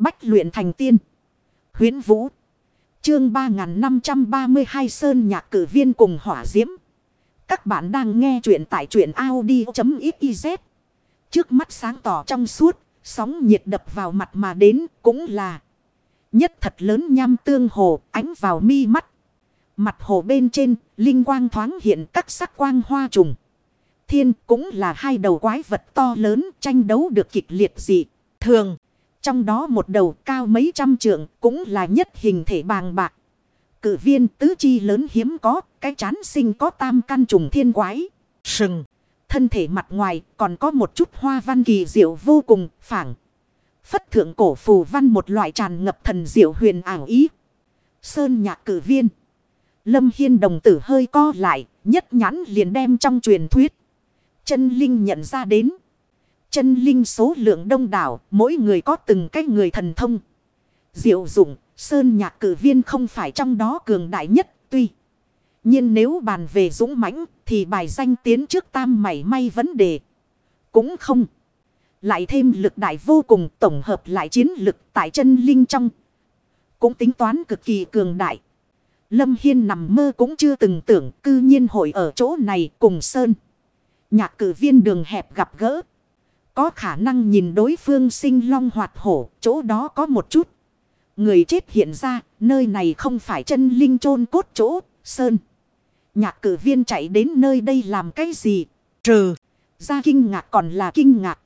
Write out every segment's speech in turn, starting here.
Bách luyện thành tiên. Huyến Vũ. Chương 3532 Sơn Nhạc Cử Viên cùng Hỏa Diễm. Các bạn đang nghe truyện tại truyện Audi.xyz. Trước mắt sáng tỏ trong suốt, sóng nhiệt đập vào mặt mà đến cũng là nhất thật lớn nham tương hồ ánh vào mi mắt. Mặt hồ bên trên, linh quang thoáng hiện các sắc quang hoa trùng. Thiên cũng là hai đầu quái vật to lớn tranh đấu được kịch liệt dị. Thường. Trong đó một đầu cao mấy trăm trượng cũng là nhất hình thể bàng bạc. Cử viên tứ chi lớn hiếm có, cái chán sinh có tam căn trùng thiên quái. Sừng, thân thể mặt ngoài còn có một chút hoa văn kỳ diệu vô cùng, phảng. Phất thượng cổ phù văn một loại tràn ngập thần diệu huyền ảo ý. Sơn nhạc cử viên. Lâm Hiên đồng tử hơi co lại, nhất nhãn liền đem trong truyền thuyết. Chân Linh nhận ra đến. Chân linh số lượng đông đảo, mỗi người có từng cái người thần thông. Diệu dụng, sơn nhạc cử viên không phải trong đó cường đại nhất, tuy. nhiên nếu bàn về dũng mãnh thì bài danh tiến trước tam mảy may vấn đề. Cũng không. Lại thêm lực đại vô cùng tổng hợp lại chiến lực tại chân linh trong. Cũng tính toán cực kỳ cường đại. Lâm Hiên nằm mơ cũng chưa từng tưởng cư nhiên hội ở chỗ này cùng Sơn. Nhạc cử viên đường hẹp gặp gỡ. Có khả năng nhìn đối phương sinh long hoạt hổ, chỗ đó có một chút. Người chết hiện ra, nơi này không phải chân linh chôn cốt chỗ, sơn. Nhạc cử viên chạy đến nơi đây làm cái gì? Trừ, ra kinh ngạc còn là kinh ngạc.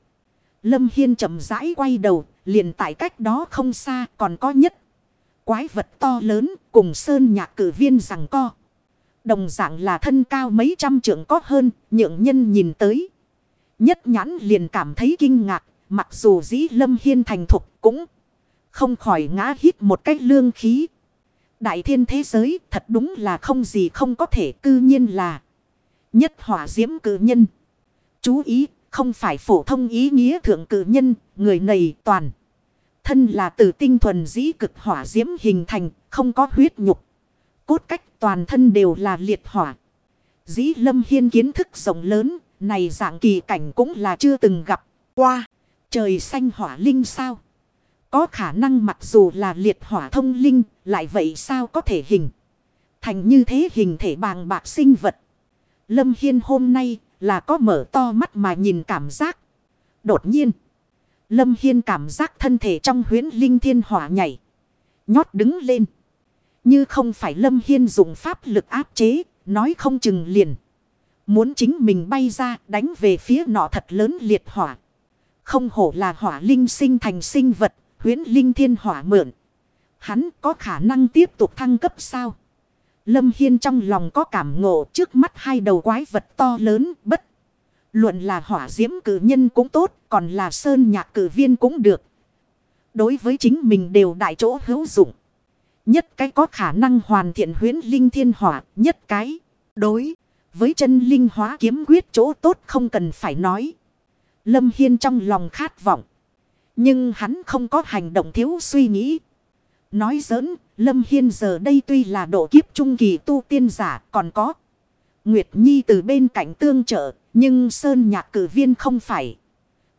Lâm Hiên chậm rãi quay đầu, liền tại cách đó không xa còn có nhất. Quái vật to lớn cùng sơn nhạc cử viên rằng co. Đồng dạng là thân cao mấy trăm trượng có hơn, nhượng nhân nhìn tới. Nhất nhãn liền cảm thấy kinh ngạc, mặc dù dĩ lâm hiên thành thục cũng không khỏi ngã hít một cách lương khí. Đại thiên thế giới thật đúng là không gì không có thể cư nhiên là nhất hỏa diễm cử nhân. Chú ý, không phải phổ thông ý nghĩa thượng cử nhân, người này toàn. Thân là từ tinh thuần dĩ cực hỏa diễm hình thành, không có huyết nhục. Cốt cách toàn thân đều là liệt hỏa. Dĩ lâm hiên kiến thức rộng lớn, này dạng kỳ cảnh cũng là chưa từng gặp qua. Trời xanh hỏa linh sao? Có khả năng mặc dù là liệt hỏa thông linh, lại vậy sao có thể hình? Thành như thế hình thể bàng bạc sinh vật. Lâm Hiên hôm nay là có mở to mắt mà nhìn cảm giác. Đột nhiên, Lâm Hiên cảm giác thân thể trong huyến linh thiên hỏa nhảy. Nhót đứng lên. Như không phải Lâm Hiên dùng pháp lực áp chế, nói không chừng liền. Muốn chính mình bay ra đánh về phía nọ thật lớn liệt hỏa. Không hổ là hỏa linh sinh thành sinh vật, huyến linh thiên hỏa mượn. Hắn có khả năng tiếp tục thăng cấp sao? Lâm Hiên trong lòng có cảm ngộ trước mắt hai đầu quái vật to lớn bất. Luận là hỏa diễm cử nhân cũng tốt, còn là sơn nhạc cử viên cũng được. Đối với chính mình đều đại chỗ hữu dụng. Nhất cái có khả năng hoàn thiện huyến linh thiên hỏa, nhất cái đối. Với chân linh hóa kiếm quyết chỗ tốt không cần phải nói. Lâm Hiên trong lòng khát vọng. Nhưng hắn không có hành động thiếu suy nghĩ. Nói giỡn, Lâm Hiên giờ đây tuy là độ kiếp trung kỳ tu tiên giả còn có. Nguyệt Nhi từ bên cạnh tương trợ, nhưng Sơn Nhạc cử viên không phải.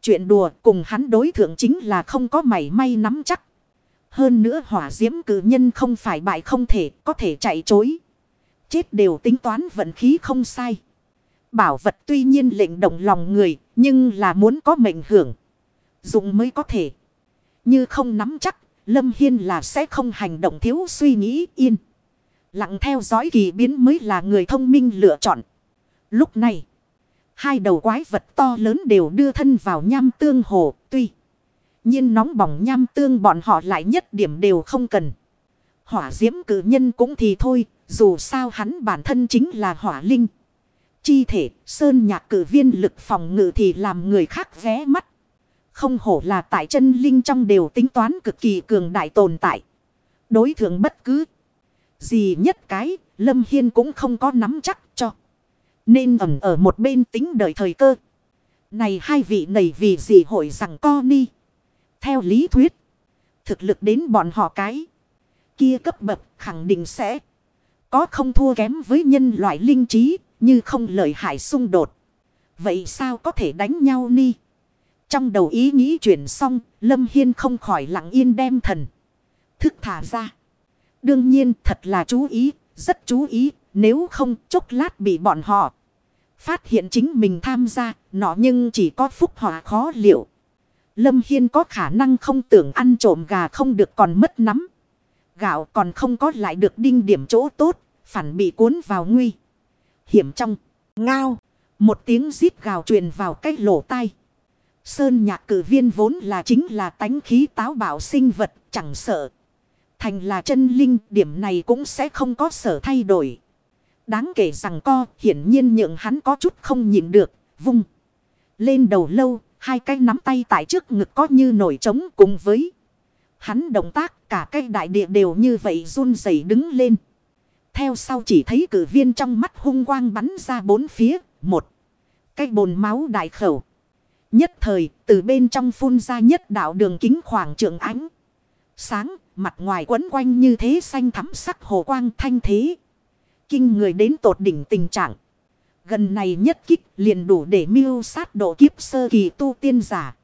Chuyện đùa cùng hắn đối thượng chính là không có mảy may nắm chắc. Hơn nữa hỏa diễm cử nhân không phải bại không thể, có thể chạy chối. Chết đều tính toán vận khí không sai. Bảo vật tuy nhiên lệnh động lòng người, nhưng là muốn có mệnh hưởng. Dụng mới có thể. Như không nắm chắc, Lâm Hiên là sẽ không hành động thiếu suy nghĩ yên. Lặng theo dõi kỳ biến mới là người thông minh lựa chọn. Lúc này, hai đầu quái vật to lớn đều đưa thân vào nham tương hồ, tuy nhiên nóng bỏng nham tương bọn họ lại nhất điểm đều không cần. Hỏa diễm cử nhân cũng thì thôi, dù sao hắn bản thân chính là hỏa linh. Chi thể, sơn nhạc cử viên lực phòng ngự thì làm người khác ghé mắt. Không hổ là tại chân linh trong đều tính toán cực kỳ cường đại tồn tại. Đối thượng bất cứ gì nhất cái, Lâm Hiên cũng không có nắm chắc cho. Nên ẩn ở một bên tính đợi thời cơ. Này hai vị này vì gì hội rằng co ni. Theo lý thuyết, thực lực đến bọn họ cái. Kia cấp bậc khẳng định sẽ có không thua kém với nhân loại linh trí, như không lợi hại xung đột. Vậy sao có thể đánh nhau ni? Trong đầu ý nghĩ chuyển xong, Lâm Hiên không khỏi lặng yên đem thần. Thức thả ra. Đương nhiên thật là chú ý, rất chú ý, nếu không chốc lát bị bọn họ. Phát hiện chính mình tham gia, nọ nhưng chỉ có phúc họa khó liệu. Lâm Hiên có khả năng không tưởng ăn trộm gà không được còn mất nắm. Gạo còn không có lại được đinh điểm chỗ tốt, phản bị cuốn vào nguy. Hiểm trong, ngao, một tiếng rít gào truyền vào cái lỗ tai. Sơn nhạc cử viên vốn là chính là tánh khí táo bạo sinh vật, chẳng sợ. Thành là chân linh, điểm này cũng sẽ không có sở thay đổi. Đáng kể rằng co, hiển nhiên nhượng hắn có chút không nhịn được, vung. Lên đầu lâu, hai cái nắm tay tại trước ngực có như nổi trống cùng với. Hắn động tác cả cái đại địa đều như vậy run rẩy đứng lên. Theo sau chỉ thấy cử viên trong mắt hung quang bắn ra bốn phía, một. Cái bồn máu đại khẩu. Nhất thời, từ bên trong phun ra nhất đạo đường kính khoảng trượng ánh. Sáng, mặt ngoài quấn quanh như thế xanh thắm sắc hồ quang thanh thế. Kinh người đến tột đỉnh tình trạng. Gần này nhất kích liền đủ để miêu sát độ kiếp sơ kỳ tu tiên giả.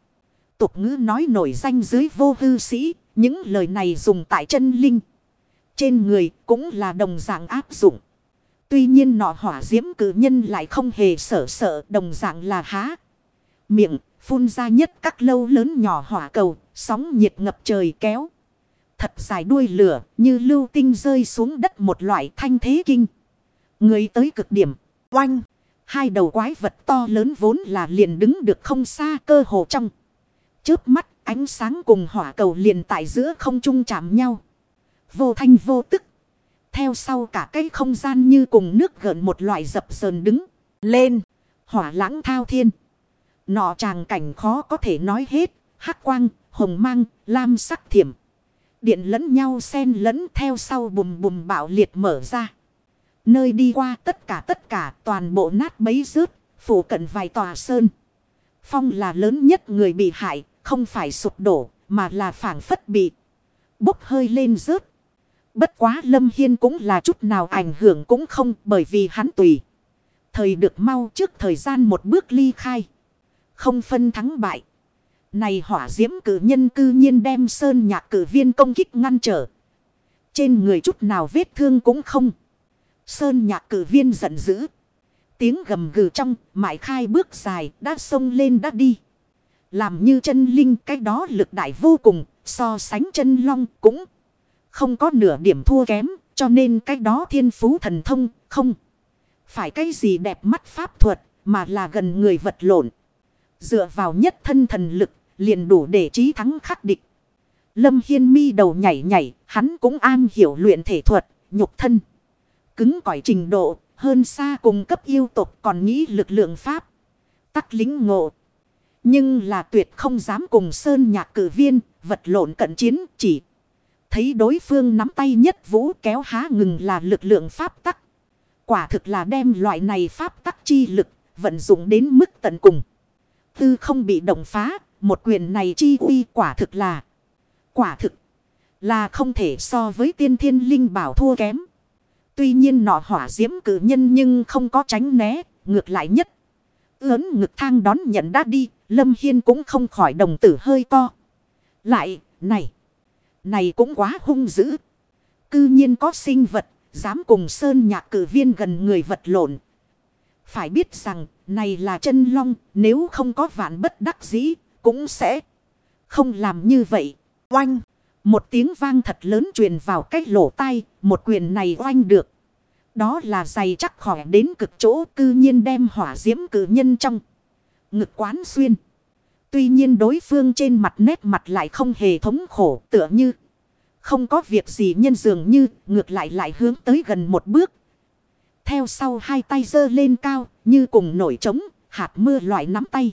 Tục ngữ nói nổi danh dưới vô hư sĩ, những lời này dùng tại chân linh. Trên người cũng là đồng dạng áp dụng. Tuy nhiên nọ hỏa diễm cử nhân lại không hề sợ sợ đồng dạng là há. Miệng phun ra nhất các lâu lớn nhỏ hỏa cầu, sóng nhiệt ngập trời kéo. Thật dài đuôi lửa như lưu tinh rơi xuống đất một loại thanh thế kinh. Người tới cực điểm, oanh. Hai đầu quái vật to lớn vốn là liền đứng được không xa cơ hồ trong. trước mắt ánh sáng cùng hỏa cầu liền tại giữa không trung chạm nhau. Vô thanh vô tức. Theo sau cả cái không gian như cùng nước gợn một loại dập sờn đứng. Lên. Hỏa lãng thao thiên. Nọ tràng cảnh khó có thể nói hết. hắc quang, hồng mang, lam sắc thiểm. Điện lẫn nhau xen lẫn theo sau bùm bùm bạo liệt mở ra. Nơi đi qua tất cả tất cả toàn bộ nát bấy rớt, phủ cận vài tòa sơn. Phong là lớn nhất người bị hại, không phải sụp đổ, mà là phản phất bị bốc hơi lên rớt. Bất quá Lâm Hiên cũng là chút nào ảnh hưởng cũng không bởi vì hắn tùy. Thời được mau trước thời gian một bước ly khai. Không phân thắng bại. Này hỏa diễm cử nhân cư nhiên đem sơn nhạc cử viên công kích ngăn trở. Trên người chút nào vết thương cũng không. Sơn nhạc cử viên giận dữ. Tiếng gầm gừ trong, mãi khai bước dài, đã sông lên đã đi. Làm như chân linh cái đó lực đại vô cùng, so sánh chân long cũng không có nửa điểm thua kém, cho nên cái đó thiên phú thần thông không. Phải cái gì đẹp mắt pháp thuật, mà là gần người vật lộn. Dựa vào nhất thân thần lực, liền đủ để trí thắng khắc địch. Lâm Hiên mi đầu nhảy nhảy, hắn cũng an hiểu luyện thể thuật, nhục thân. Cứng cỏi trình độ, hơn xa cùng cấp yêu tộc còn nghĩ lực lượng pháp. Tắc lính ngộ. Nhưng là tuyệt không dám cùng sơn nhạc cử viên, vật lộn cận chiến chỉ. Thấy đối phương nắm tay nhất vũ kéo há ngừng là lực lượng pháp tắc. Quả thực là đem loại này pháp tắc chi lực, vận dụng đến mức tận cùng. Tư không bị động phá, một quyền này chi uy quả thực là. Quả thực là không thể so với tiên thiên linh bảo thua kém. Tuy nhiên nọ hỏa diễm cử nhân nhưng không có tránh né, ngược lại nhất. Ướn ngực thang đón nhận đã đi, Lâm Hiên cũng không khỏi đồng tử hơi co. Lại, này, này cũng quá hung dữ. Cư nhiên có sinh vật, dám cùng sơn nhạc cử viên gần người vật lộn. Phải biết rằng, này là chân long, nếu không có vạn bất đắc dĩ, cũng sẽ không làm như vậy. Oanh! Một tiếng vang thật lớn truyền vào cách lỗ tai, một quyền này oanh được. Đó là giày chắc khỏi đến cực chỗ cư nhiên đem hỏa diễm cử nhân trong. Ngực quán xuyên. Tuy nhiên đối phương trên mặt nét mặt lại không hề thống khổ, tựa như. Không có việc gì nhân dường như, ngược lại lại hướng tới gần một bước. Theo sau hai tay dơ lên cao, như cùng nổi trống, hạt mưa loại nắm tay.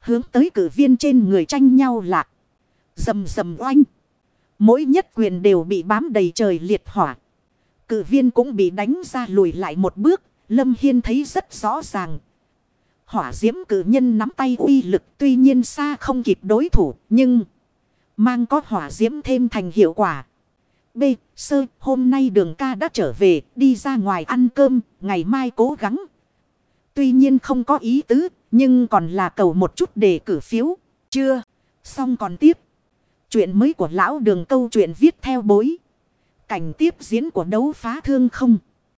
Hướng tới cử viên trên người tranh nhau lạc. Dầm dầm oanh. Mỗi nhất quyền đều bị bám đầy trời liệt hỏa. Cử viên cũng bị đánh ra lùi lại một bước. Lâm Hiên thấy rất rõ ràng. Hỏa diễm cử nhân nắm tay uy lực tuy nhiên xa không kịp đối thủ. Nhưng mang có hỏa diễm thêm thành hiệu quả. B. Sơ, hôm nay đường ca đã trở về, đi ra ngoài ăn cơm. Ngày mai cố gắng. Tuy nhiên không có ý tứ. Nhưng còn là cầu một chút để cử phiếu. Chưa. Xong còn tiếp. Chuyện mới của lão đường câu chuyện viết theo bối. Cảnh tiếp diễn của đấu phá thương không.